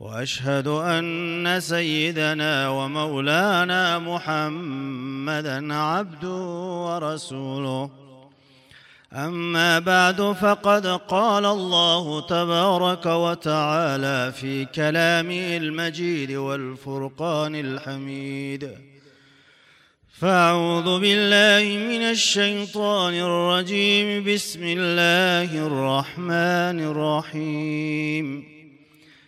وأشهد أن سيدنا ومولانا محمدا عبده ورسوله. أما بعد فقد قال الله تبارك وتعالى في كلامه المجيد والفرقان الحميد. فأعوذ بالله من الشيطان الرجيم. بسم الله الرحمن الرحيم.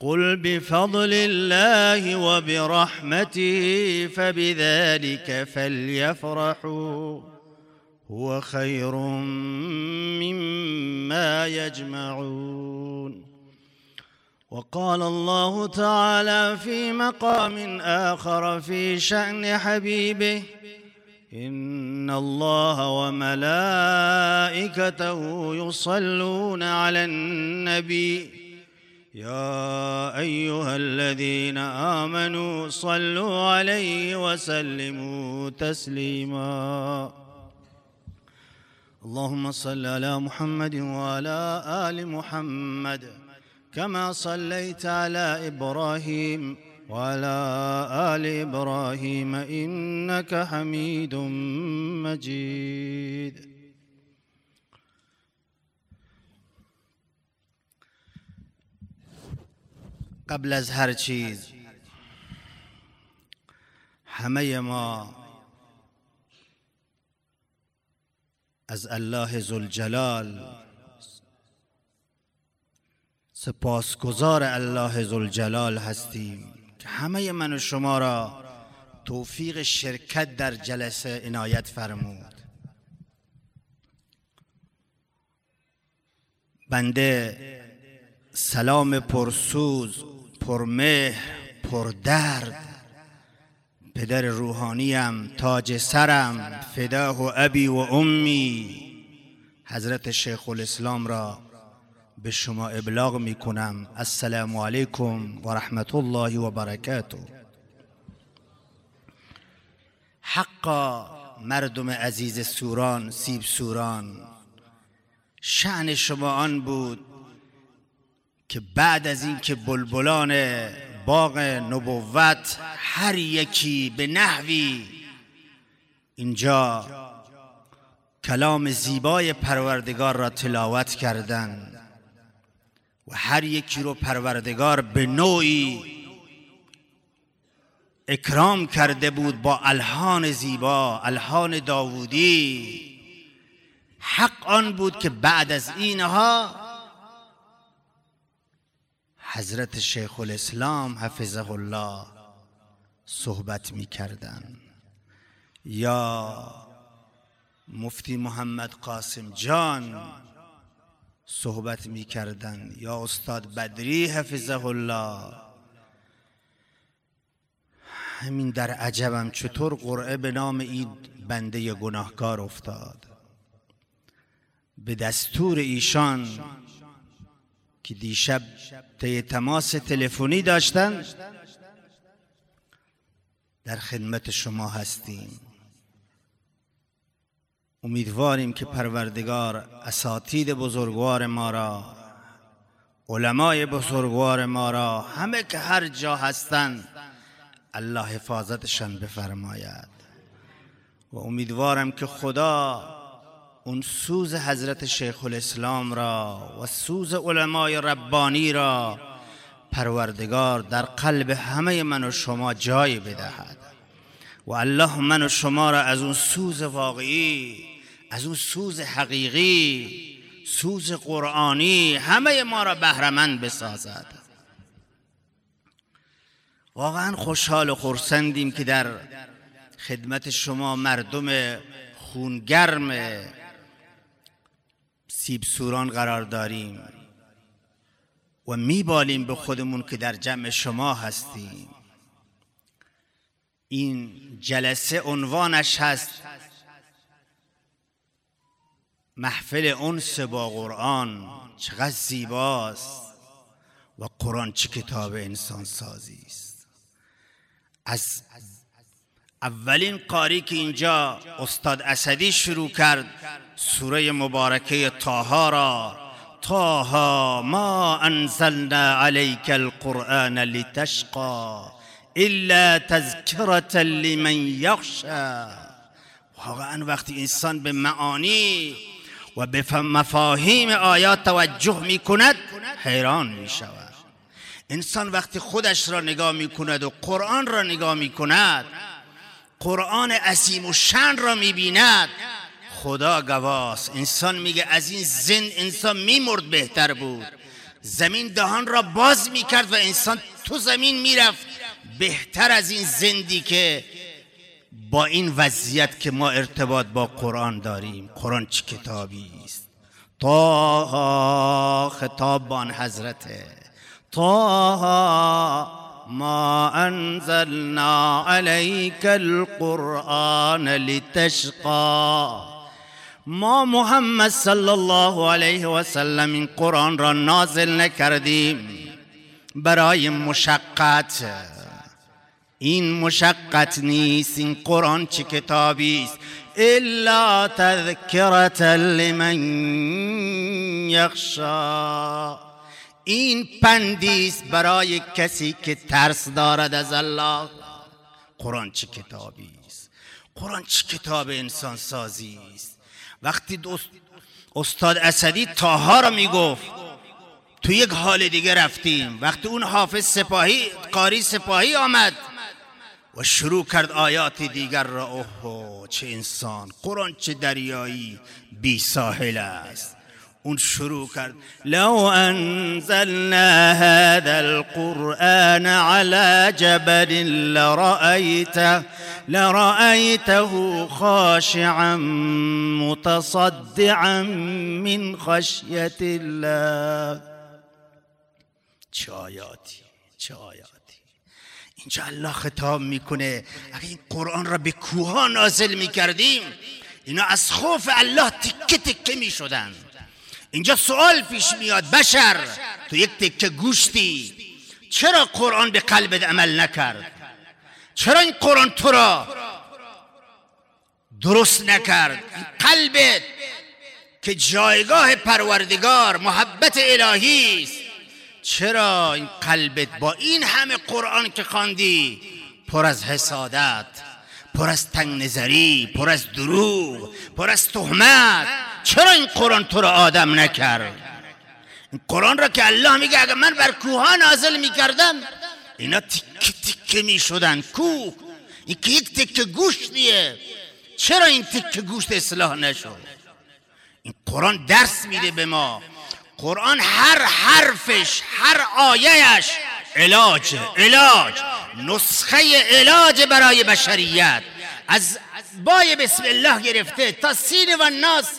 قل بفضل الله وبرحمته فبذلك فليفرحوا. هو خير مما يجمعون. وقال الله تعالى في مقام آخر في شأن حبيبه إن الله وملائكته يصلون على النبي يا أيها الذين آمنوا صلوا عليه وسلموا تسليما. اللهم صل على محمد وعلى آل محمد كما صليت على إبراهيم وعلى آل إبراهيم إنك حميد مجيد. قبل از هر چیز. همه ما از الله زلجلال سپاسگزار الله زلجلال هستیم که همه من و شما را توفیق شرکت در جلسه عنایت فرمود. بنده سلام پرسوز پرمهر پردرد پدر روحانیم تاج سرم فداه ابی و امی. حضرت شیخ الاسلام را به شما ابلاغ می کنم السلام علیکم و رحمت الله و برکاته. حقا مردم عزیز سوران سیب سوران شعن شما آن بود که بعد از اینکه بلبلان باغ نبوت هر یکی به نحوی اینجا کلام زیبای پروردگار را تلاوت کردند و هر یکی رو پروردگار به نوعی اکرام کرده بود با الهان زیبا الهان داوودی حق آن بود که بعد از اینها حضرت شیخ الاسلام حفظه الله صحبت می کردن. یا مفتی محمد قاسم جان صحبت می کردن. یا استاد بدری حفظه الله. همین در عجبم چطور قرعه به نام این بنده گناهکار افتاد. به دستور ایشان که دیشب طی تماس تلفنی داشتن در خدمت شما هستیم. امیدواریم که پروردگار اساتید بزرگوار ما را علمای بزرگوار ما را همه که هر جا هستند الله حفاظتشان بفرماید. و امیدوارم که خدا اون سوز حضرت شیخ الاسلام را و سوز علمای ربانی را پروردگار در قلب همه من و شما جای بدهد. و الله من و شما را از اون سوز واقعی از اون سوز حقیقی سوز قرآنی همه ما را بهرمند بسازد. واقعا خوشحال و خورسندیم که در خدمت شما مردم خونگرم سیب سوران قرار داریم و میبالیم به خودمون که در جمع شما هستیم. این جلسه عنوانش هست محفل انس با قرآن چقدر زیباست و قرآن چه کتاب انسان سازی است. از اولین قاری که اینجا استاد اسدی شروع کرد سوره مبارکه تاها را تاها ما انزلنا عليك القرآن لتشقى الا تذکرة لمن یخشى واقعا وقتی انسان به معانی و به مفاهیم آیات توجه می کند حیران می شود انسان وقتی خودش را نگاه می کند و قرآن را نگاه می کند قرآن عظیم و شن را می بیند خدا گواست. انسان میگه از این زن انسان میمرد بهتر بود. زمین دهان را باز می‌کرد و انسان تو زمین می‌رفت. بهتر از این زندی که با این وضعیت که ما ارتباط با قرآن داریم. قرآن چه کتابی است؟ تا خطاب بان حضرته تا ما انزلنا عليك القرآن لتشقى. ما محمد صلی الله علیه و سلم این قرآن را نازل نکردیم برای مشقت. این مشقت نیست این قرآن چه کتابی است؟ الا تذکرت لمن یخشا. این پندیست برای کسی که ترس دارد از الله. قرآن چه کتابی است؟ قرآن چه کتاب انسان سازی است؟ وقتی دوست استاد اسدی تاها را می‌گفت تو یک حال دیگه رفتیم. وقتی اون حافظ سپاهی قاری سپاهی آمد و شروع کرد آیات دیگر را اوه چه انسان. قرآن چه دریایی بی ساحل است. اون شروع کرد. لو انزلنا هذا القرآن على جبل لرأيته لرأيته خاشعا متصدعا من خشية الله. چه آیاتی چه آیاتی اینجا الله خطاب می‌کنه. اگه این قرآن را به کوها نازل می‌کردیم اینا از خوف الله تکه تکه می‌شدن. اینجا سوال پیش میاد بشر تو یک تکه گوشتی چرا قرآن به قلبت عمل نکرد؟ چرا این قرآن تو را درست نکرد؟ قلبت که جایگاه پروردگار محبت الهی است. چرا این قلبت با این همه قرآن که خواندی پر از حسادت پر از تنگ نظری پر از دروغ پر از تهمت؟ چرا این قرآن تو را آدم نکرد؟ این قرآن را که الله میگه اگر من بر کوها نازل می‌کردم اینا تکه تکه می‌شدن. کوه این که یک تکه گوشتیه چرا این تکه گوشت اصلاح نشد؟ این قرآن درس میده به ما. قرآن هر حرفش هر آیهش علاج علاج. نسخه علاج برای بشریت. از بای بسم الله گرفته تا سین و ناس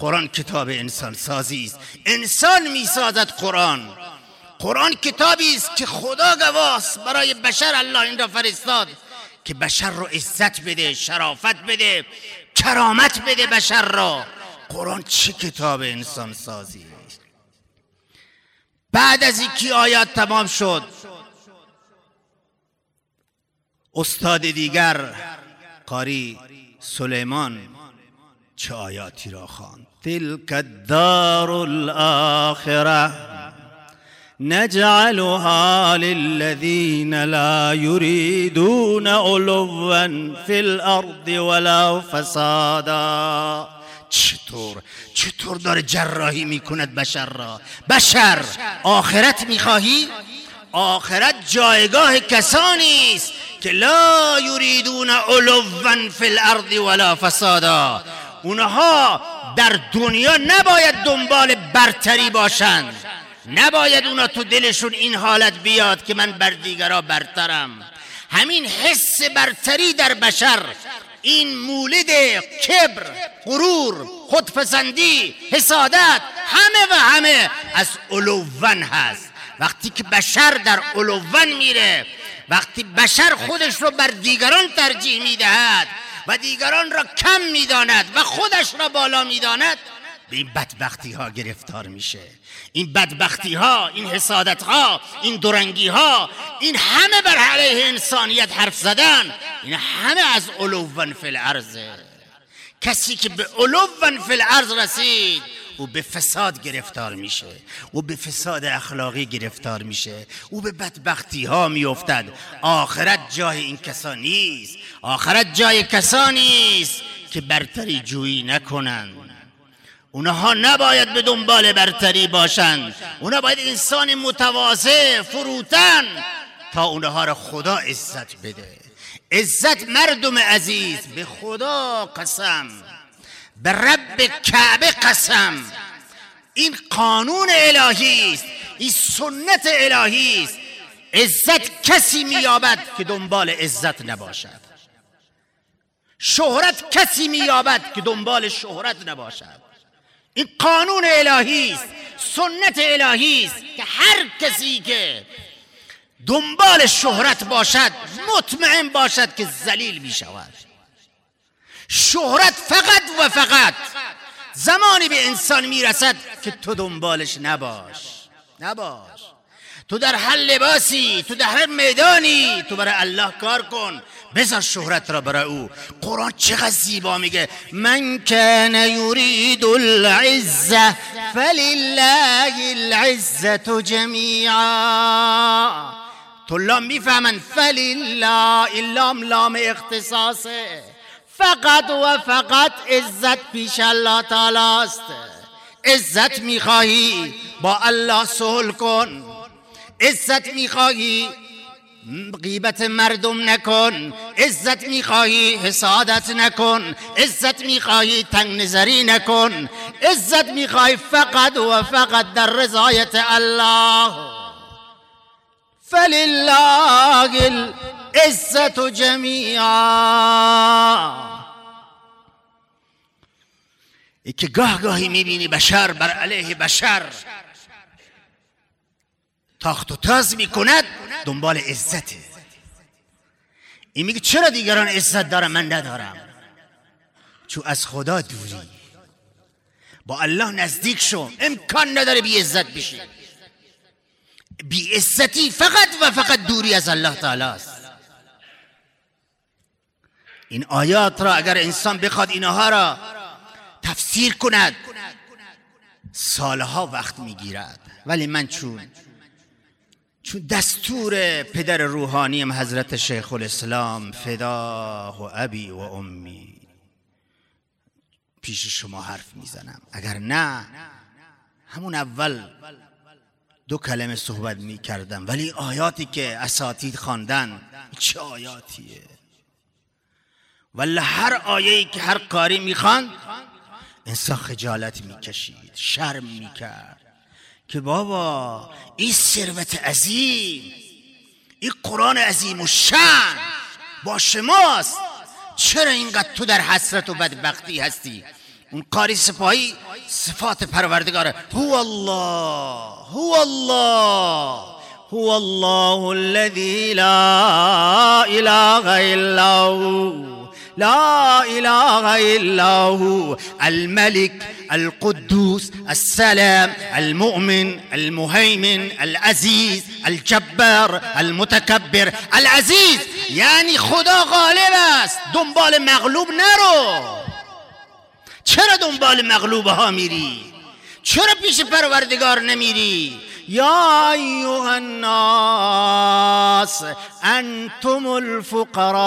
قرآن کتاب انسان سازی است. انسان می‌سازد قرآن. قرآن کتابی است که خدا گواست برای بشر الله این را فرستاد که بشر رو عزت بده شرافت بده کرامت بده بشر را. قرآن چه کتاب انسان سازی است؟ بعد از اینکه آیات تمام شد استاد دیگر قاری سلیمان چه آیاتی را خواند؟ تلك الدار الآخرة نجعلها للذين لا يريدون علوا في الأرض ولا فسادا. چطور؟ چطور داره جراحی میکند بشر را؟ بشر آخرت میخواهی؟ آخرت جایگاه کسانی است که لا یریدون علوا فی الأرض ولا فسادا. اونها در دنیا نباید دنبال برتری باشند نباید اونا تو دلشون این حالت بیاد که من بر دیگرا برترم. همین حس برتری در بشر این مولد کبر غرور خودپسندی حسادت همه و همه از علوون هست. وقتی که بشر در علوون میره وقتی بشر خودش رو بر دیگران ترجیح می‌دهد و دیگران را کم می‌داند و خودش را بالا می‌داند. به این بدبختی ها گرفتار میشه. این بدبختی ها این حسادت ها این درنگی ها این همه بر علیه انسانیت حرف زدن این همه از علوون فی الارضه کسی که به علوون فی الارض رسید او به فساد گرفتار میشه. او به فساد اخلاقی گرفتار میشه. او به بدبختی ها میافتد. آخرت جای این کسان نیست. آخرت جای کسانی است که برتری جویی نکنند اونها نباید به دنبال برتری باشند اونها باید انسان متواضع فروتن تا اونها را خدا عزت بده. عزت مردم عزیز به خدا قسم. به رب کعبه قسم. این قانون الهی است. این سنت الهی است. عزت کسی مییابد که دنبال عزت نباشد. شهرت کسی مییابد که دنبال شهرت نباشد. این قانون الهی است. سنت الهی است که هر کسی که دنبال شهرت باشد مطمئن باشد که ذلیل می شود شهرت فقط و فقط. زمانی به انسان می‌رسد که تو دنبالش نباش. نباش. تو در هر لباسی تو در هر میدانی تو برای الله کار کن. بذار شهرت را برای او. قرآن چقدر زیبا میگه. من کان یرید العزه فلله العزه جمیعا. طلاب می‌فهمن. فلله این لام لام اختصاصه. فقط و فقط عزت پیش الله تعالی است. عزت میخواهی با الله صلح کن. عزت میخواهی غیبت مردم نکن. عزت میخواهی حسادت نکن. عزت میخواهی تنگ نظری نکن. عزت میخواهی فقط و فقط در رضایت الله. فلله العزت جمیعا. که گاه گاهی می‌بینی بشر بر علیه بشر. تاخت و تاز می‌کند دنبال عزته این میگه چرا دیگران عزت دارم من ندارم. چون از خدا دوری. با الله نزدیک شو. امکان نداره بی عزت بشی. بی عزتی فقط و فقط دوری از الله تعالی است. این آیات را اگر انسان بخواد اینها را تفسیر کند. سالها وقت می‌گیرد. ولی من چون چون دستور پدر روحانیم حضرت شیخ الاسلام فدا و ابی و امی پیش شما حرف می‌زنم. اگر نه همون اول دو کلمه صحبت می‌کردم. ولی آیاتی که اساتید خواندن چه آیاتیه؟ ولی هر آیه‌ای که هر قاری می‌خواند انسان خجالت می‌کشید شرم می‌کرد که بابا این ثروت عظیم این قرآن عظیم و شن با شماست. چرا اینقدر تو در حسرت و بدبختی هستی؟ اون قاری سپاهی صفات پروردگاره هو الله هو الله هو الله الذي لا اله الا هو. لا إله إلا هو الملك القدوس السلام المؤمن المهيمن العزيز الجبار المتكبر. العزيز يعني خدا غالب است. دنبال مغلوب نرو. چرا دنبال مغلوب ها میری؟ چرا پیش پروردگار نمیری؟ یا ایها الناس انتم الفقراء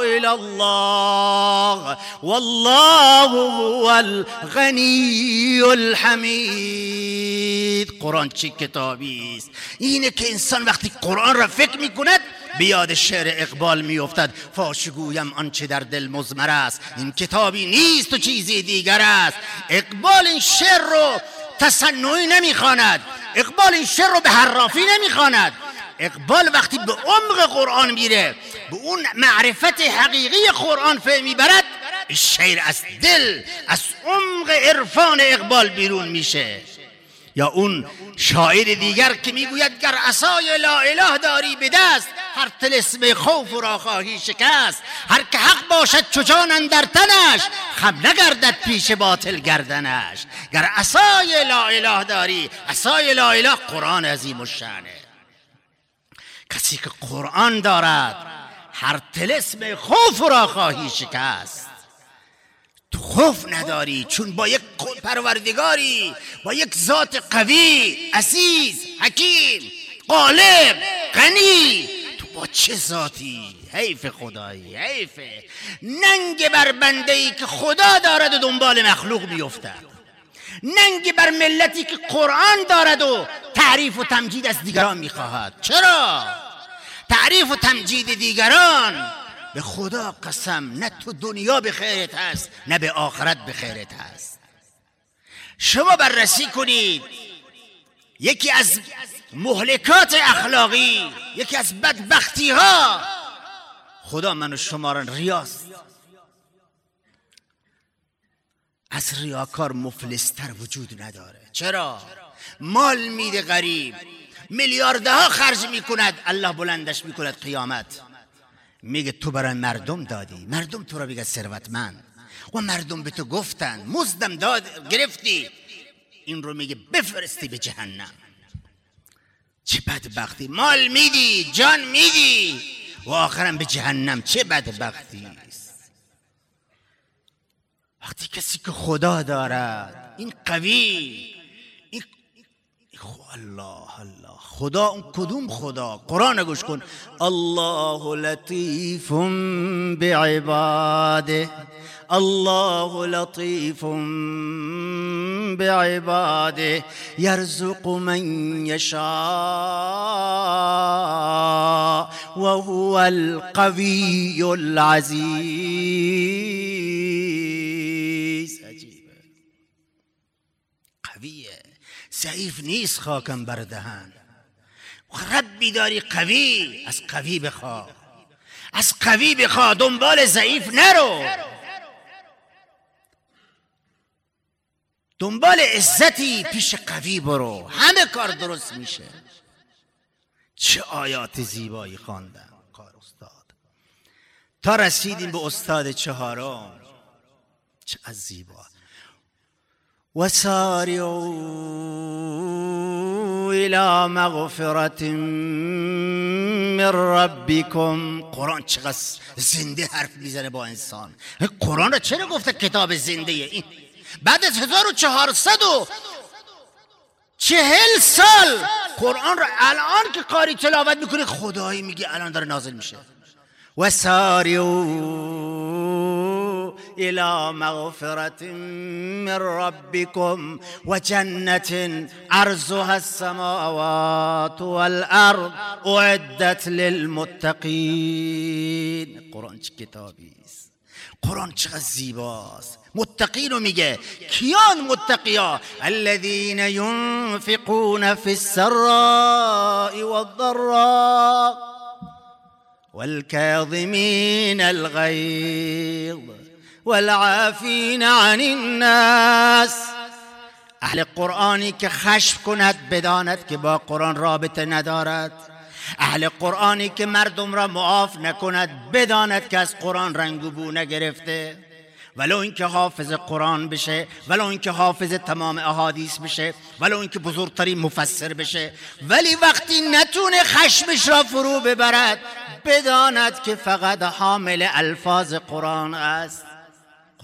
الى الله والله هو الغنی الحمید قرآن چه کتابی است؟ اینه که انسان وقتی قرآن را فکر می‌کند به یاد شعر اقبال میافتد. فاشگویم آنچه در دل مزمر است. این کتابی نیست و چیزی دیگر است. اقبال این شعر رو تصنعی نمی‌خواند. اقبال این شعر رو به حرافی نمی‌خواند. اقبال وقتی به عمق قرآن میره به اون معرفت حقیقی قرآن فهم می‌برد شعر از دل از عمق عرفان اقبال بیرون میشه. یا اون شاعر دیگر که می‌گوید گر عصای لا اله داری به دست هر تلسم خوف را خواهی شکست. هر که حق باشد چجان در تنش خم نگردد پیش باطل گردنش. گر عصای لا اله داری عصای لا اله قرآن عظیم الشانه کسی که قرآن دارد هر تلسم خوف را خواهی شکست. خوف نداری چون با یک پروردگاری با یک ذات قوی عزیز حکیم غالب غنی. تو با چه ذاتی؟ حیف خدایی حیف. ننگ بر بنده ای که خدا دارد و دنبال مخلوق میافتد ننگ بر ملتی که قرآن دارد و تعریف و تمجید از دیگران می‌خواهد. چرا؟ تعریف و تمجید دیگران به خدا قسم نه تو دنیا به خیرت هست نه به آخرت به خیرت هست. شما بررسی کنید. یکی از مهلکات اخلاقی یکی از بدبختی ها خدا من و شما را ریاست از ریاکار مفلستر وجود نداره. چرا؟ مال میده غریب. میلیاردها خرج می‌کند. الله بلندش می‌کند قیامت. میگه تو برای مردم دادی. مردم تو را بگه ثروتمند. و مردم به تو گفتن مزدم داد گرفتی. این رو میگه بفرستی به جهنم. چه بدبختی. مال میدی جان میدی. و آخرم به جهنم. چه بدبختی است. وقتی کسی که خدا دارد این قوی الله الله. خدا اون کدوم خدا؟ قرآن گوش کن. الله لطیف بعباده. الله لطيف بعباده. يرزق من يشاء وهو القوي العزيز ضعیف نیست خاکم بردهن ربی داری قوی از قوی بخوا. از قوی بخوا دنبال ضعیف نرو. دنبال عزتی پیش قوی برو. همه کار درست میشه. چه آیات زیبایی خواندم کار استاد. تا رسیدیم به استاد چهارم. چه از زیبا. وسارعوا الى مغفرت من ربكم. قرآن چقدر زنده حرف می‌زنه با انسان. قرآن رو چرا گفته کتاب زنده این بعد از 1400 و چهل سال قرآن رو الان که قاری تلاوت می‌کنه خدایی میگه الان داره نازل میشه. و إلى مغفرة من ربكم وجنة عرضها السماوات والأرض أعدت للمتقين. قرآن کتابی قرآن چقدر زیباست. متقین رو میگه. کیان متقیا؟ الذين ينفقون في السراء والضراء والكاظمين الغيظ والعافين عن الناس. اهل قرآنی که خشم کند بداند که با قرآن رابطه ندارد. اهل قرآنی که مردم را معاف نکند بداند که از قرآن رنگ و بو نگرفته. ولو اینکه حافظ قرآن بشه ولو اینکه حافظ تمام احادیث بشه ولو اینکه بزرگترین مفسر بشه. ولی وقتی نتونه خشمش را فرو ببرد بداند که فقط حامل الفاظ قرآن است.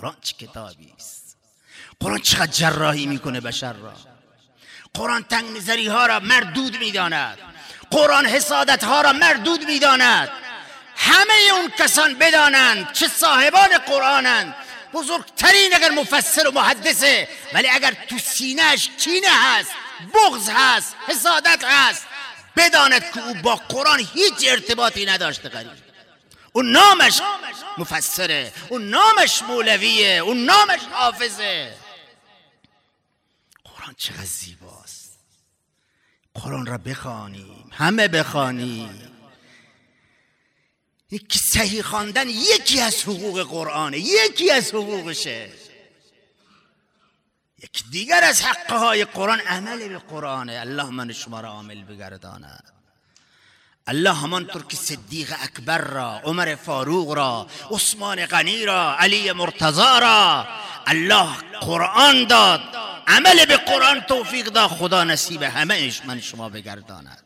قرآن چه کتابی است؟ قرآن چقدر جراحی می‌کنه بشر را؟ قرآن تنگ نظری ها را مردود می‌داند. قرآن حسادت ها را مردود می‌داند. همه اون کسان بدانند چه صاحبان قرآنند. بزرگترین اگر مفسر و محدثه ولی اگر تو سینهش کینه هست بغض هست حسادت هست بداند که او با قرآن هیچ ارتباطی نداشته غریب اون نامش مفسره اون نامش مولویه اون نامش حافظه. قرآن چقدر زیباست. قرآن را بخوانیم همه بخوانیم. یکی صحیح خواندن یکی از حقوق قرآنه یکی از حقوقشه. یک دیگر از حقه قرآن عمل به قرآنه. الله من شما را عامل بگرداند الله همانطور که صدیق اکبر را عمر فاروق را عثمان غنی را علی مرتضا را. الله قرآن داد. عمل به قرآن توفیق داد. خدا نصیب همه من شما بگرداند.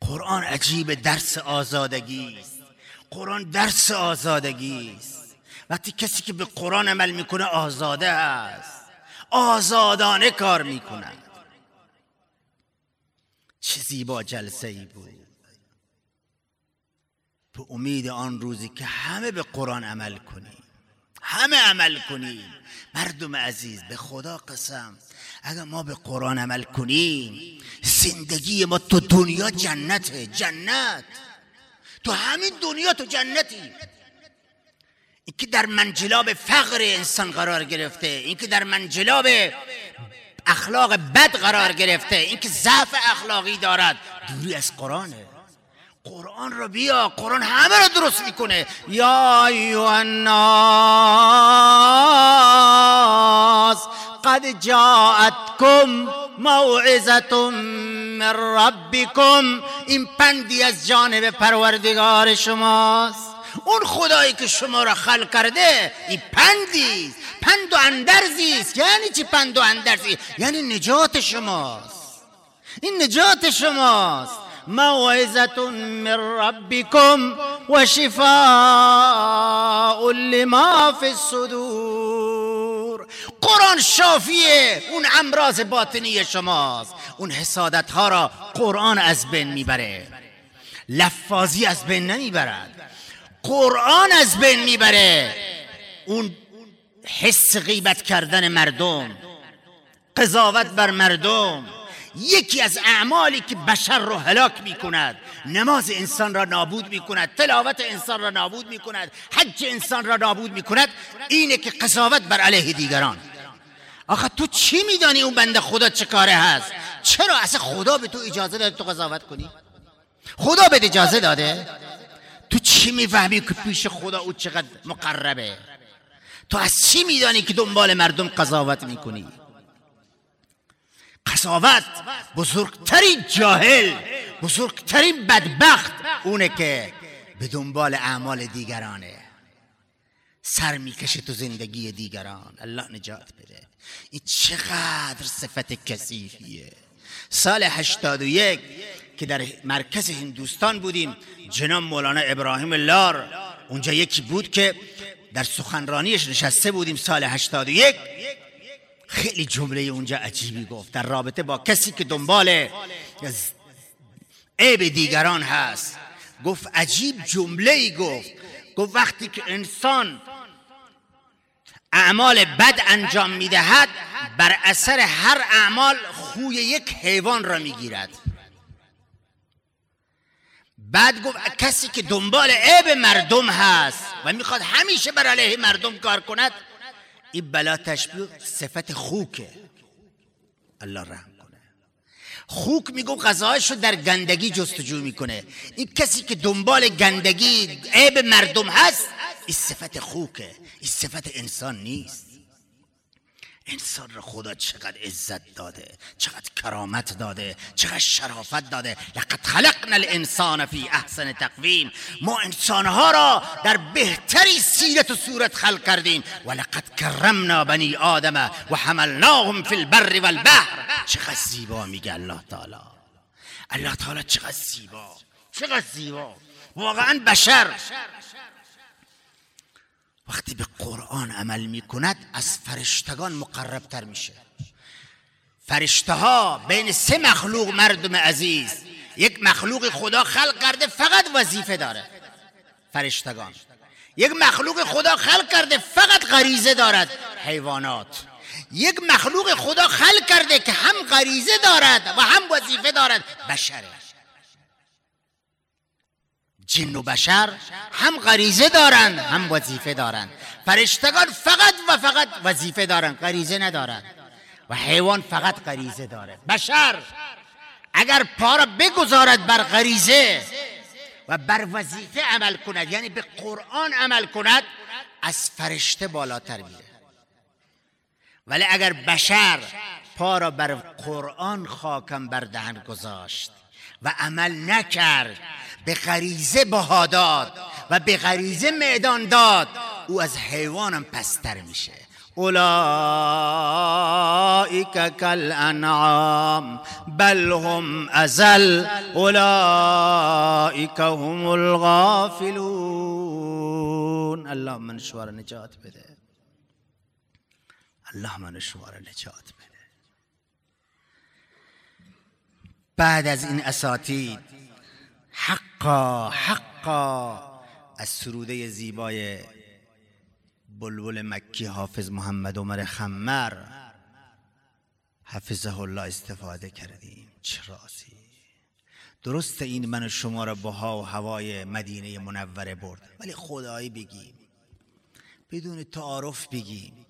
قرآن عجیب درس آزادگی است. قرآن درس آزادگی است. وقتی کسی که به قرآن عمل می‌کنه آزاده است. آزادانه کار می‌کنه چه زیبا جلسه ای بود. به امید آن روزی که همه به قرآن عمل کنیم همه عمل کنیم مردم عزیز به خدا قسم اگر ما به قرآن عمل کنیم زندگی ما تو دنیا جنته جنت. تو همین دنیا تو جنتی. اینکه در منجلاب فقر انسان قرار گرفته اینکه در منجلاب اخلاق بد قرار گرفته. اینکه ضعف اخلاقی دارد. دوری از قرآنه. قرآن رو بیا. قرآن همه رو درست می‌کنه. یا ایوه الناس قد جاءتكم موعظت من ربكم این پندی از جانب پروردگار شماست. اون خدایی که شما را خلق کرده این پندی پند و اندرزی است یعنی چی پند و اندرزی؟ یعنی نجات شماست. این نجات شماست. موعظت من ربكم و شفاء لما في الصدور. قرآن شافیه. اون امراض باطنی شماست. اون حسادت ها را قرآن از بین می‌بره. لفاظی از بین نمی‌برد. قرآن از بین می‌بره. اون حس غیبت کردن مردم قضاوت بر مردم یکی از اعمالی که بشر رو هلاک می کند نماز انسان را نابود می کند تلاوت انسان را نابود می کند حج انسان را نابود می کند اینه که قضاوت بر علیه دیگران. آخه تو چی میدانی اون بنده خدا چه کاره هست؟ چرا اصلا خدا به تو اجازه داده تو قضاوت کنی؟ خدا به اجازه داده؟ تو چی می‌فهمی که پیش خدا او چقدر مقربه؟ تو از چی میدانی که دنبال مردم قضاوت می‌کنی؟ قضاوت بزرگترین جاهل بزرگترین بدبخت اونه که به دنبال اعمال دیگرانه. سر می‌کشه تو زندگی دیگران. الله نجات بده. این چقدر صفت کثیفیه. سال هشتاد و یک که در مرکز هندوستان بودیم. جناب مولانا ابراهیم لار. اونجا یکی بود که در سخنرانیش نشسته بودیم سال هشتاد و یک. خیلی جمله اونجا عجیبی گفت. در رابطه با کسی که دنبال عیب دیگران هست. گفت عجیب جمله ای گفت. گفت وقتی که انسان اعمال بد انجام می‌دهد بر اثر هر اعمال خوی یک حیوان را می‌گیرد. بعد گفت کسی که دنبال عیب مردم هست و می‌خواد همیشه بر علیه مردم کار کند این بلا تشبیه صفت خوکه. الله رحم کنه. خوک میگو رو در گندگی جستجو می‌کنه. این کسی که دنبال گندگی عیب مردم هست این صفت خوکه. این صفت انسان نیست. انسان را خدا چقدر عزت داده چقدر کرامت داده چقدر شرافت داده. لقد خلقنا الانسان فی احسن تقویم. ما انسانها را در بهتری سیرت و صورت خلق کردیم. و لقد کرمنا بنی آدم و حملناهم فی البر والبحر. چقدر زیبا میگه الله تعالی. الله تعالی چقدر زیبا. چقدر زیبا. واقعا بشر. وقتی به قرآن عمل می کند از فرشتگان مقربتر میشه. فرشته ها بین سه مخلوق مردم عزیز یک مخلوق خدا خلق کرده فقط وظیفه داره. فرشتگان. یک مخلوق خدا خلق کرده فقط غریزه دارد. حیوانات. یک مخلوق خدا خلق کرده که هم غریزه دارد و هم وظیفه دارد. بشره. جن و بشر هم غریزه دارند هم وظیفه دارند. فرشتگان فقط و فقط وظیفه دارند غریزه ندارند. و حیوان فقط غریزه داره بشر اگر پا را بگذارد بر غریزه و بر وظیفه عمل کند یعنی به قرآن عمل کند از فرشته بالاتر میره. ولی اگر بشر پا را بر قرآن خاکم بر دهن گذاشت و عمل نکرد به غریزه بها داد و به غریزه میدان داد. او از حیوانم پستر میشه. اولئك كالانعام بل هم ازل. اولئك هم الغافلون. الله من شما نجات بده. الله من شما نجات بده. بعد از این اساتید حقا حقا از سروده زیبای بلبل مکی حافظ محمد عمر خمر. حفظه الله استفاده کردیم. چه رازی درست این من شما را بها و هوای مدینه منوره برد. ولی خدایی بگیم بدون تعارف بگیم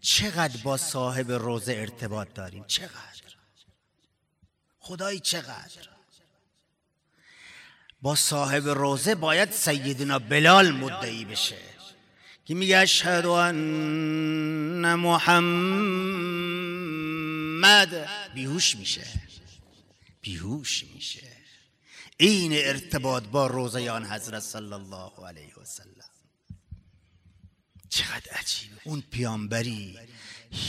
چقدر با صاحب روزه ارتباط داریم؟ چقدر؟ خدایی چقدر؟ با صاحب روزه باید سیدنا بلال مدعی بشه. که میگه اشهد ان محمد؟ بیهوش میشه. بیهوش میشه. این ارتباط با روزیان حضرت صلی الله علیه و سلم. چقدر عجیبه. اون پیامبری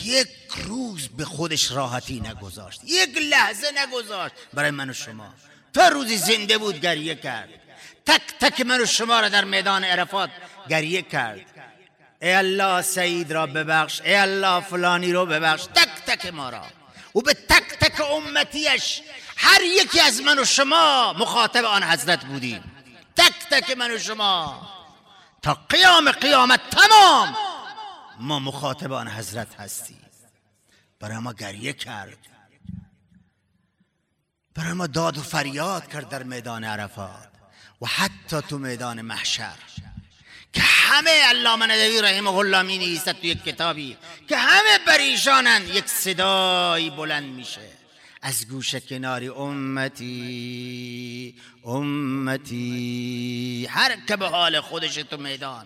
یک روز به خودش راحتی نگذاشت. یک لحظه نگذاشت. برای من و شما. تا روزی زنده بود گریه کرد. تک تک من و شما را در میدان عرفات گریه کرد. ای الله سعید را ببخش ای الله فلانی رو ببخش. تک تک ما را. و به تک تک امتیش. هر یکی از من و شما مخاطب آن حضرت بودیم. تک تک من و شما. تا قیام قیامت تمام ما مخاطب آن حضرت هستیم. برای ما گریه کرد. برای ما داد و فریاد کرد در میدان عرفات و حتی تو میدان محشر که همه علامه ندوی رحمه الله می نویسد تو یک کتابی که همه پریشانند یک صدایی بلند میشه. از گوش کناری امتی امتی هر که به حال خودش تو میدان.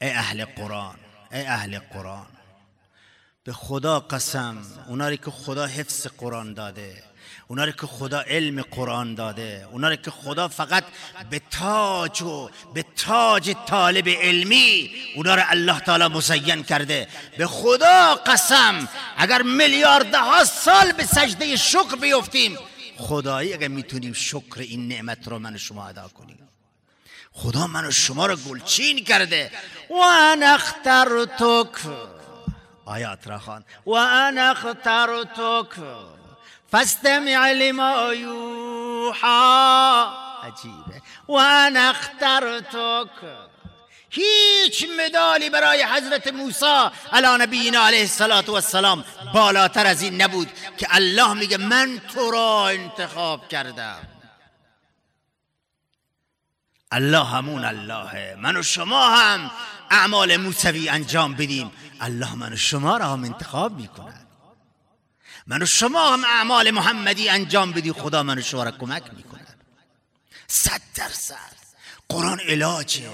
ای اهل قرآن ای اهل قرآن. به خدا قسم اوناری که خدا حفظ قرآن داده اوناری که خدا علم قرآن داده اوناری که خدا فقط به تاج و به تاج طالب علمی اونا رو الله تعالی مزین کرده. به خدا قسم اگر میلیاردها سال به سجده شکر بیفتیم خدایی اگر می‌تونیم شکر این نعمت رو من شما ادا کنیم. خدا منو شما رو گلچین کرده. و انا اخترتک آیات را و انا اخترتک فاستمع لما یوحا. عجیبه. و انا اخترتک هیچ مدالی برای حضرت موسی علی نبینا علیه السلام بالاتر از این نبود که الله میگه من تو را انتخاب کردم. الله همون اللهه. من و شما هم. اعمال موسوی انجام بدیم. الله من و شما را هم انتخاب می‌کند. من و شما هم اعمال محمدی انجام بدی خدا من و شما را کمک می‌کند. صد درصد. قرآن علاجه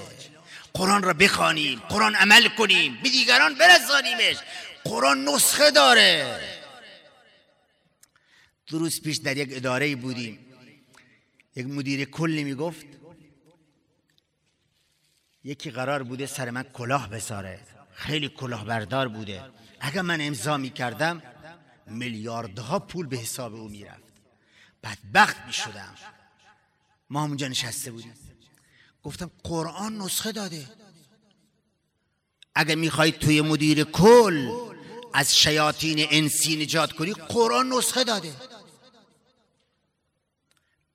قرآن را بخوانیم. قرآن عمل کنیم. به دیگران برسانیمش. قرآن نسخه داره. دو روز پیش در یک اداره بودیم. یک مدیر کلی می‌گفت یکی قرار بوده سر من کلاه بساره. خیلی کلاه بردار بوده. اگر من امضا می‌کردم میلیاردها پول به حساب او می‌رفت. بدبخت می‌شدم. ما همونجا نشسته بودیم. گفتم قرآن نسخه داده. اگر می‌خواید توی مدیر کل از شیاطین انسی نجات کنی قرآن نسخه داده.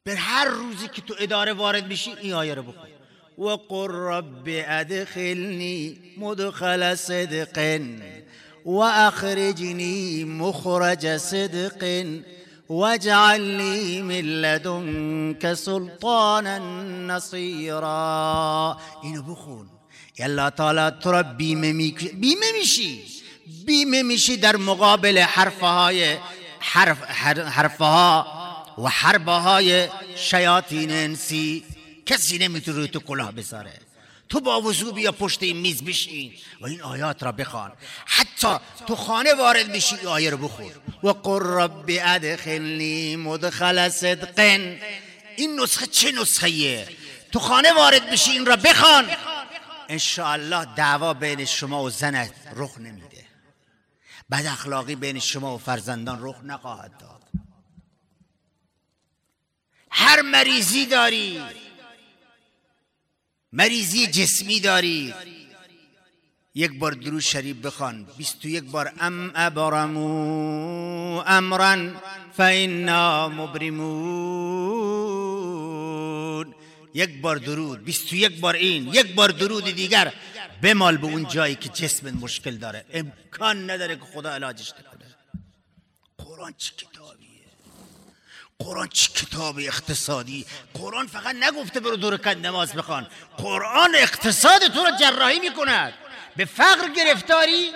به هر روزی که تو اداره وارد میشی این آیه رو بخون. و قر رب ادخلنی مدخل صدق و اخرجنی مخرج صدق واجعل لي من لدنك سلطانا نصيرا. اینو بخون. یلا تعالی تو را بیمه, می... بیمه میشی در مقابل حرفهای حرف حرفها و حربه های شیاطین کسی نمی‌تونه روی تو کلاه بذاره. تو با وضوع بیا پشت این میز بشین. و این آیات را بخوان. حتی تو خانه وارد میشی این آیه رو بخور و قر رب ادخلنی مدخل صدق این نسخه چه نسخه تو خانه وارد بشی این را بخوان. انشاءالله دعوا بین شما و زنت رخ نمیده. بد اخلاقی بین شما و فرزندان رخ نخواهد داد. هر مریضی داری. مریضی جسمی داری. یک بار درو شریف بخوان. بیست و یک بار ام ابرمو امرا فانا مبرمون. یک بار درود بیست و یک بار این یک بار درود دیگر. بمال به اون جایی که جسم مشکل داره. امکان نداره که خدا علاجش کنه قرآن چی قرآن چه کتاب اقتصادی؟ قرآن فقط نگفته برو دور کن نماز بخوان. قرآن اقتصاد تو رو جراحی می‌کند. به فقر گرفتاری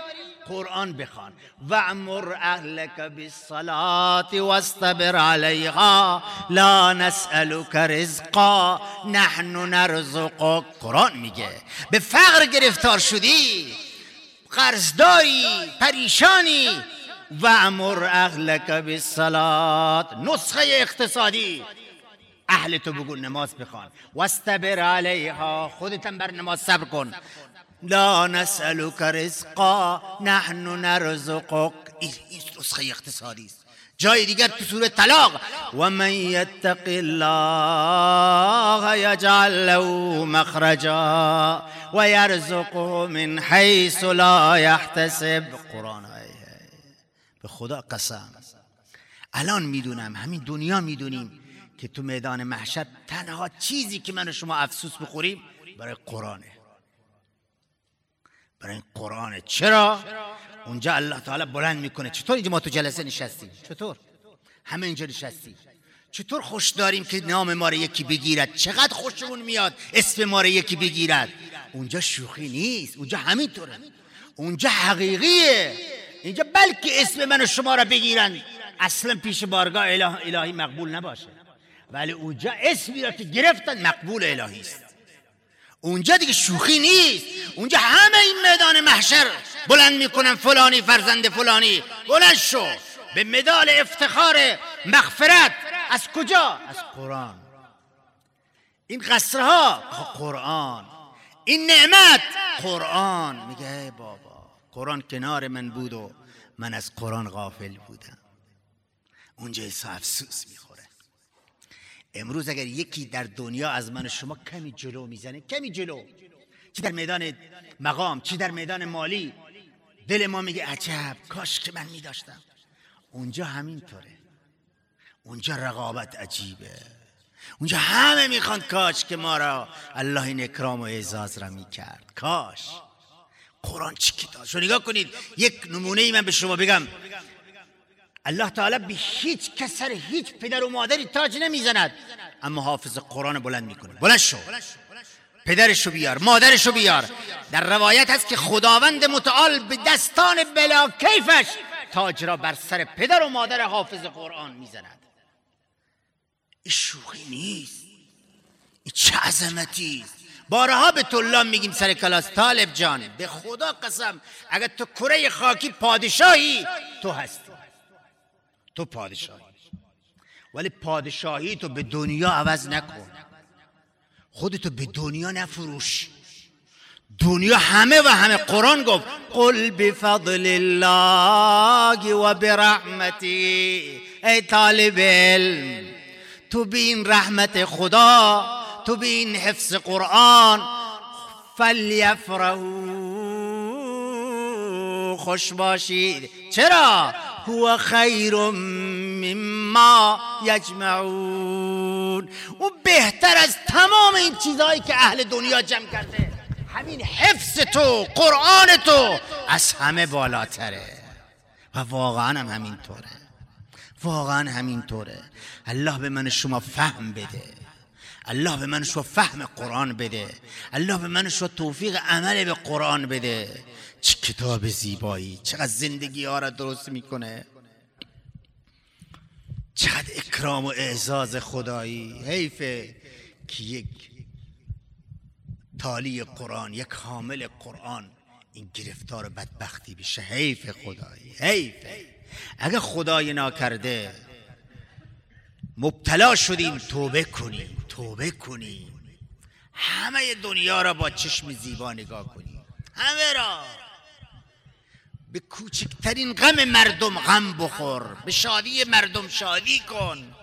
قرآن بخوان. و امر اهلک بالصلاة واستبر علیها لا نسألك رزقا. نحن نرزقك قرآن میگه. به فقر گرفتار شدی. قرضداری پریشانی و أمر اهلک بالصلات نسخة اقتصادی أهل تو بگو نماز بخوان واستبر علیها خودتم بر نماز صبر کن. لا نسألك رزقا. نحن نرزقك. این نسخة اقتصادی است جای دیگر تو سوره طلاق. و من یتق الله یجعل له مخرجا و یرزقه من حیث لا یحتسب قرآن به خدا قسم. الان می‌دونم همین دنیا می‌دونیم که تو میدان محشر تنها چیزی که من و شما افسوس بخوریم برای قرآنه. برای این قرآنه. چرا؟ اونجا الله تعالی بلند می‌کنه. چطور اینجا ما تو جلسه نشستیم؟ چطور؟ همه اینجا نشستیم. چطور خوش داریم که نام ما رو یکی بگیرد؟ چقدر خوشمون میاد اسم ما رو یکی بگیرد؟ اونجا شوخی نیست. اونجا همینطوره. اونجا حقیقیه. اینجا بلکه اسم من و شما را بگیرن. اصلا پیش بارگاه اله... الهی مقبول نباشه. ولی اونجا اسمی را که گرفتن مقبول الهی است. اونجا دیگه شوخی نیست. اونجا همه این میدان محشر بلند می‌کنن فلانی فرزند فلانی. بلند شو. به مدال افتخار مغفرت. از کجا؟ از قرآن. این قصرها قرآن. این نعمت قرآن. میگه بابا. قرآن کنار من بود و من از قرآن غافل بودم. اونجا حسا افسوس می‌خوره. امروز اگر یکی در دنیا از من و شما کمی جلو می‌زنه کمی جلو. چی در میدان مقام چی در میدان مالی؟ دل ما میگه عجب کاش که من میداشتم. اونجا همینطوره. اونجا رقابت عجیبه. اونجا همه می‌خوان کاش که ما را الله این اکرام و اعزاز را می‌کرد. کاش. قرآن چی کتاب؟ شو نگاه کنید یک نمونه ای من به شما بگم. الله تعالی به هیچ کسر هیچ پدر و مادری تاج نمی‌زند اما حافظ قرآن بلند می‌کنه. بلند شو. پدرشو بیار مادرشو بیار. در روایت هست که خداوند متعال به دستان بلا کیفش تاج را بر سر پدر و مادر حافظ قرآن می‌زند. این شوخی نیست. این چه عظمتی بارها به طلاب میگیم سر کلاس طالب جان به خدا قسم اگر تو کره خاکی پادشاهی تو هستی. تو پادشاهی. ولی پادشاهی تو به دنیا عوض نکن. خودتو به دنیا نفروش. دنیا همه و همه. قرآن گفت قل بفضل الله و برحمتی ای طالب علم تو بین رحمت خدا تو بین حفظ قرآن. فلیفرهو خوش باشید. چرا؟ هو خیر مما یجمعون. او بهتر از تمام این چیزهایی که اهل دنیا جمع کرده. همین حفظ تو قرآن تو از همه بالاتره. و واقعا هم همینطوره. واقعا همینطوره. الله به من شما فهم بده. الله به من شما فهم قرآن بده. الله به من شما توفیق عمل به قرآن بده. چه کتاب زیبایی. چقدر زندگی ها را درست می‌کنه. چقدر اکرام و اعزاز خدایی. حیفه که یک تالی قرآن یک حامل قرآن این گرفتار بدبختی بشه. حیف خدایی. حیفه اگه خدای ناکرده مبتلا شدیم توبه کنیم. توبه کنیم همه دنیا را با چشم زیبا نگاه کنیم همه را. به کوچکترین غم مردم غم بخور. به شادی مردم شادی کن.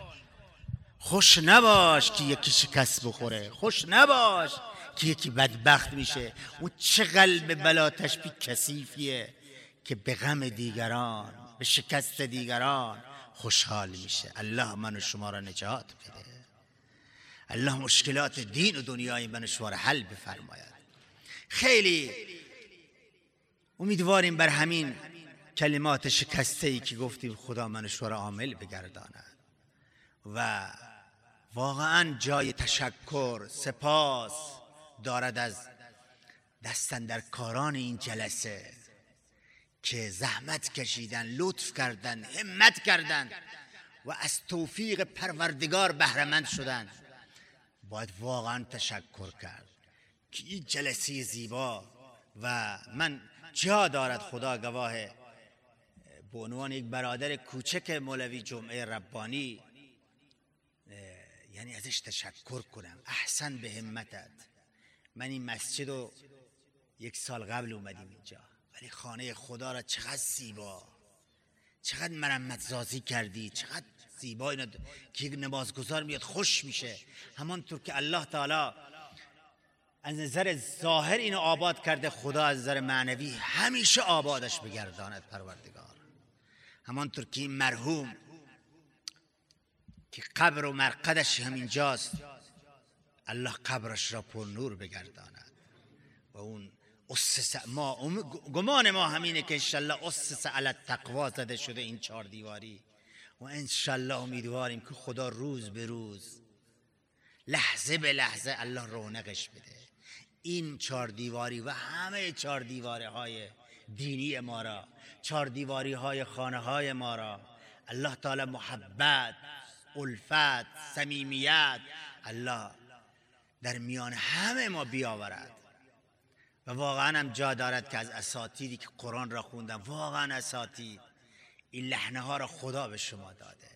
خوش نباش که یکی شکست بخوره. خوش نباش که یکی بدبخت میشه. او چه قلب بلا تشبی کثیفیه که به غم دیگران به شکست دیگران خوشحال میشه. الله من و شما را نجات بده. الله مشکلات دین و دنیای من و شما را حل بفرماید. خیلی امیدواریم بر همین کلمات شکسته ای که گفتیم خدا من شما را عامل بگرداند. و واقعا جای تشکر سپاس دارد از دستن در کاران این جلسه که زحمت کشیدن لطف کردن همت کردن و از توفیق پروردگار بهرمند شدن. باید واقعا تشکر کرد که این جلسه زیبا و من جا دارد خدا گواه به عنوان یک برادر کوچک مولوی جمعه ربانی یعنی ازش تشکر کنم. احسن به همتت. من این مسجد رو یک سال قبل اومدیم اینجا. ولی خانه خدا را چقدر زیبا. چقدر مرمت زازی کردی. چقدر زیبا اینا که نمازگزار میاد خوش میشه. همانطور که الله تعالی از نظر ظاهر اینو آباد کرده خدا از نظر معنوی همیشه آبادش بگرداند پروردگار. همانطور که این مرحوم که قبر و مرقدش همینجاست الله قبرش را پر نور بگرداند. و اون اسس ما گمان ما همینه که انشالله أسس على التقوى زده شده این چهار دیواری. و انشالله امیدواریم که خدا روز به روز لحظه به لحظه الله رونقش بده. این چهار دیواری و همه چهار دیواره های دینی ما را چهار دیواری های خانه های ما را الله تعالی محبت الفت صمیمیت الله در میان همه ما بیاورد. و واقعا هم جا دارد که از اساتیدی که قرآن را خوندم واقعا اساتید این لحنه ها را خدا به شما داده.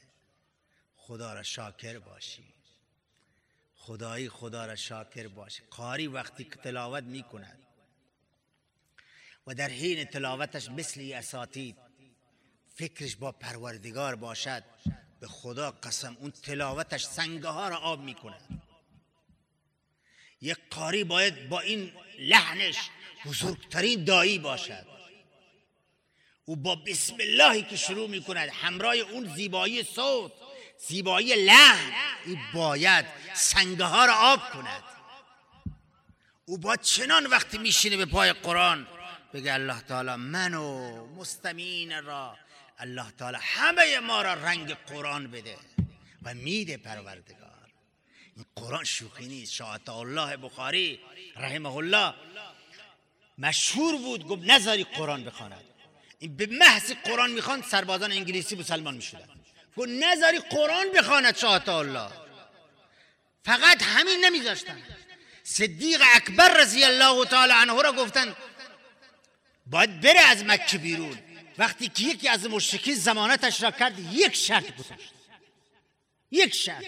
خدا را شاکر باشی. خدایی خدا را شاکر باشی. قاری وقتی که تلاوت می کند و در حین تلاوتش مثل اساتید فکرش با پروردگار باشد به خدا قسم اون تلاوتش سنگه ها را آب می کند یک قاری باید با این لحنش بزرگترین دایی باشد. او با بسم اللهی که شروع می کند همراه اون زیبایی صوت زیبایی لحن این باید سنگه ها را آب کند. او با چنان وقتی میشینه به پای قرآن بگه الله تعالی منو مستمین را الله تعالی همه ما را رنگ قرآن بده و میده پروردگار. این قرآن شوخی نیست. شاعت الله بخاری رحمه الله مشهور بود گفت نذاری قرآن بخواند. به محض قرآن می‌خوان سربازان انگلیسی مسلمان می‌شدن گفت نذاری قرآن بخواند شاعت الله. فقط همین نمیذاشتن. صدیق اکبر رضی الله تعالی عنه را گفتن باید بره از مکه بیرون. وقتی که یکی از مشرکین زمانتش را کرد یک شرط گذاشت. یک شرط.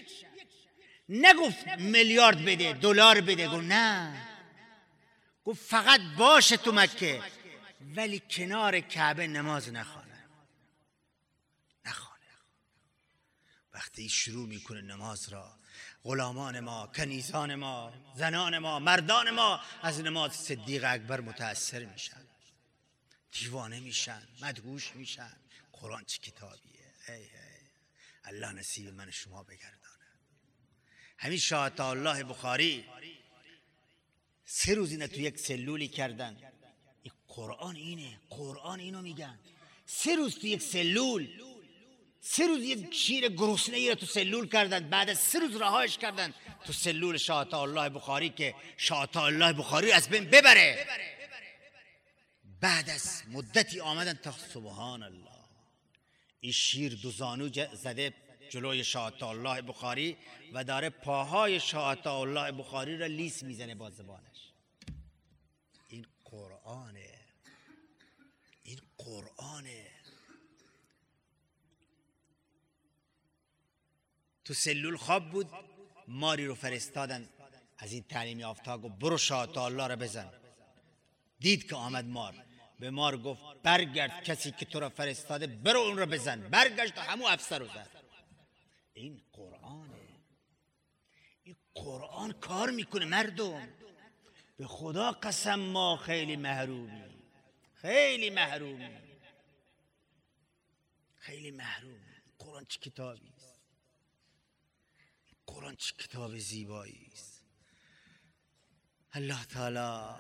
نگفت میلیارد بده دلار بده. گفت نه. گفت فقط باشه تو مکه. ولی کنار کعبه نماز نخوانه. نخوانه. وقتی شروع می‌کنه نماز را غلامان ما کنیزان ما زنان ما مردان ما از نماز صدیق اکبر متاثر میشن. دیوانه میشن مدهوش میشن. قرآن چه کتابیه؟ ای ای. الله نصیب من شما بگردانه. همین شاهد الله بخاری. سه روز اینه تو یک سلولی کردن. این قرآن اینه قرآن اینو میگن. سه روز تو یک سلول سه روز یک شیر گرسنه ای رو تو سلول کردن بعد از سه روز رهایش کردن تو سلول شاهد الله بخاری که شاهد الله بخاری از بین ببره. بعد از مدتی آمدن تا سبحان الله. این شیر دو زانو زده جلوی شاهد الله بخاری و داره پاهای شاهد الله بخاری را لیس می‌زنه با زبانش. این قرآنه قرآنه. تو سلول خواب بود ماری رو فرستادن. از این تعلیم یافتا گفت برو شاهد الله را بزن. دید که آمد مار. به مار گفت برگرد کسی که تو را فرستاده برو اون را بزن. برگشت همو افسر رو زد. این قرآنه. این قرآن کار می‌کنه مردم. به خدا قسم ما خیلی محرومی. خیلی محرومی. خیلی محرومی قرآن چه کتابی است؟ قرآن چه کتاب زیبایی است؟ الله تعالی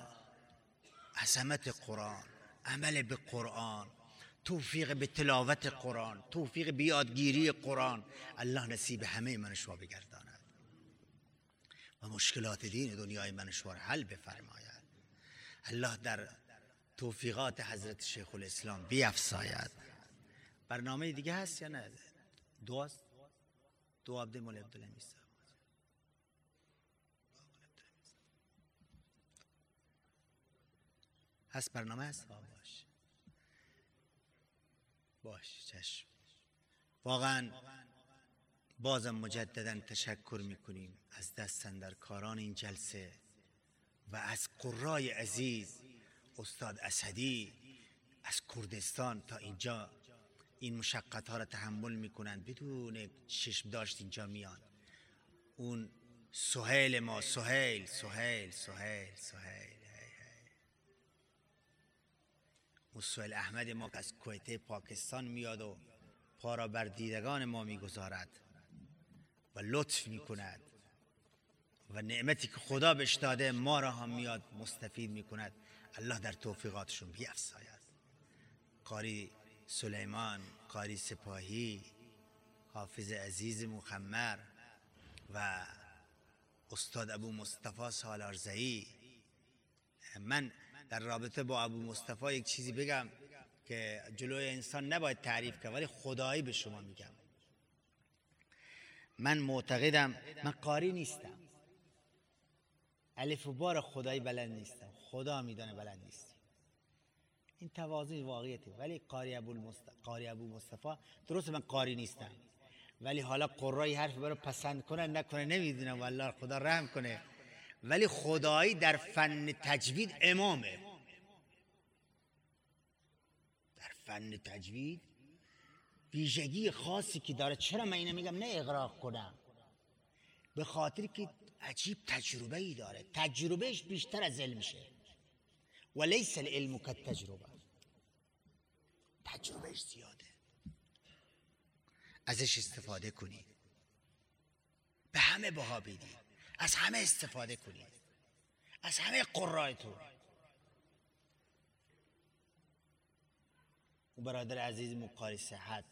عظمت قرآن عمل به قرآن توفیق به تلاوت قرآن توفیق به یادگیری قرآن. الله نصیب همه من شما بگرداند. و مشکلات دین دنیای من شما حل بفرماید. الله در توفیقات حضرت شیخ الاسلام بیافزاید. برنامه دیگه هست یا نه؟ دعاست دعا عبد مولا عبدالله هست برنامه هست؟ باش. باش چشم. واقعا بازم مجددا تشکر می‌کنیم از دستن در کاران این جلسه و از قرای عزیز استاد اسدی از کردستان تا اینجا. این مشقت ها را تحمل می‌کنند. بدون چشم داشت اینجا میان. اون سهیل ما سهیل سهیل سهیل سهیل مسئول احمد ما از کویته پاکستان میاد و پا را بر دیدگان ما می‌گذارد و لطف می‌کند و نعمتی که خدا بهش داده ما را هم میاد مستفید می‌کند. الله در توفیقاتشون بیافزاید قاری سلیمان قاری سپاهی حافظ عزیز مخمر و استاد ابو مصطفی سالارزهی من در رابطه با ابو مصطفی یک چیزی بگم که جلوی انسان نباید تعریف کرد ولی خدایی به شما میگم. من معتقدم من قاری نیستم. الف و بار خدایی بلند نیستم. خدا میدانه بلند نیستی این تواضع واقعیته ولی قاری ابو, المست... قاری ابو مصطفی درست من قاری نیستم. ولی حالا قرای حرف برای پسند کنه نکنه نمی‌دونم والله خدا رحم کنه. ولی خدایی در فن تجوید امامه. در فن تجوید ویژگی خاصی که داره. چرا من اینو میگم؟ نه اغراق کنم. به خاطر که عجیب تجربه ای داره. تجربهش بیشتر از علمشه. و لیس العلم تجربه تجربهش زیاده. ازش استفاده کنید به همه بها بدید از همه استفاده کنید از همه قرائتون و برادر عزیز مقاری صحت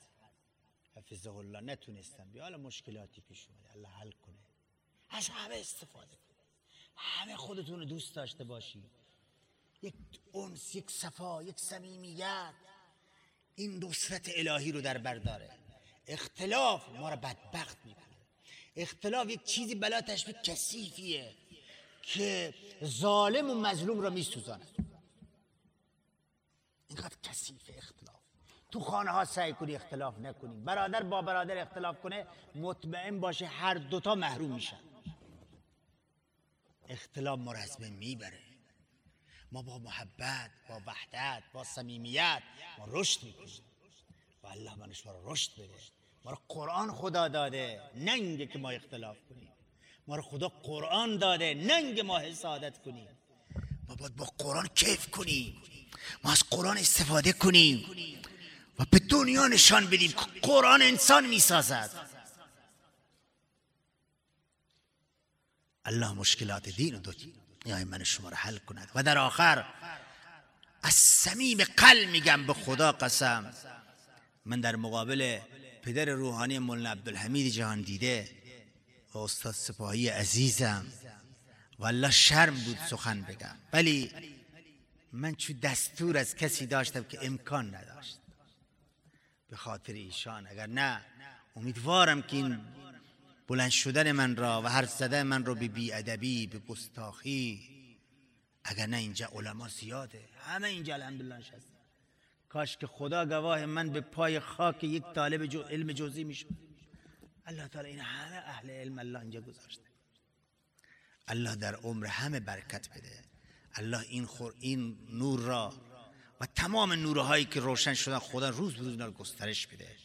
حفظه الله نتونستم بیا حالا مشکلاتی پیش اومده. الله حل کنه. از همه استفاده کنید همه خودتون رو دوست داشته باشید یک انس یک صفا یک صمیمیت این نصرت الهی رو در برداره اختلاف ما رو بدبخت می‌کنه. اختلاف یک چیزی بلا تشبیه کثیفیه که ظالم و مظلوم را میسوزاند. اینقدر کثیف اختلاف. تو خانه ها سعی کنی اختلاف نکنی. برادر با برادر اختلاف کنه مطمئن باشه هر دوتا محروم میشن. اختلاف ما می‌بره. ما با محبت با وحدت با صمیمیت ما رشد می‌کنیم. و الله منش ما را رشد بده. ما را قرآن خدا داده ننگه که ما اختلاف کنیم. ما را خدا قرآن داده ننگ ما حسادت کنیم. ما باید با قرآن کیف کنیم. ما از قرآن استفاده کنیم. و به دنیا نشان بدیم که قرآن انسان می‌سازد. الله مشکلات دین و دنیای من شما را حل کند. و در آخر از صمیم قلب میگم به خدا قسم من در مقابل پدر روحانی مولانا عبدالحمید جهان دیده و استاد سپاهی عزیزم. والله شرم بود سخن بگم. ولی من چو دستور از کسی داشتم که امکان نداشت. به خاطر ایشان اگر نه امیدوارم که این بلند شدن من را و هر زدن من را به بیادبی به گستاخی. اگر نه اینجا علما زیاده. همه اینجا الحمدلله نشستن. کاش که خدا گواه من به پای خاک یک طالب جو علم جزئی می‌شد الله تعالی این همه اهل علم الله اینجا گذاشته. الله در عمر همه برکت بده. الله این خور این نور را و تمام نورهایی که روشن شدن خدا روز به روز گسترش بده.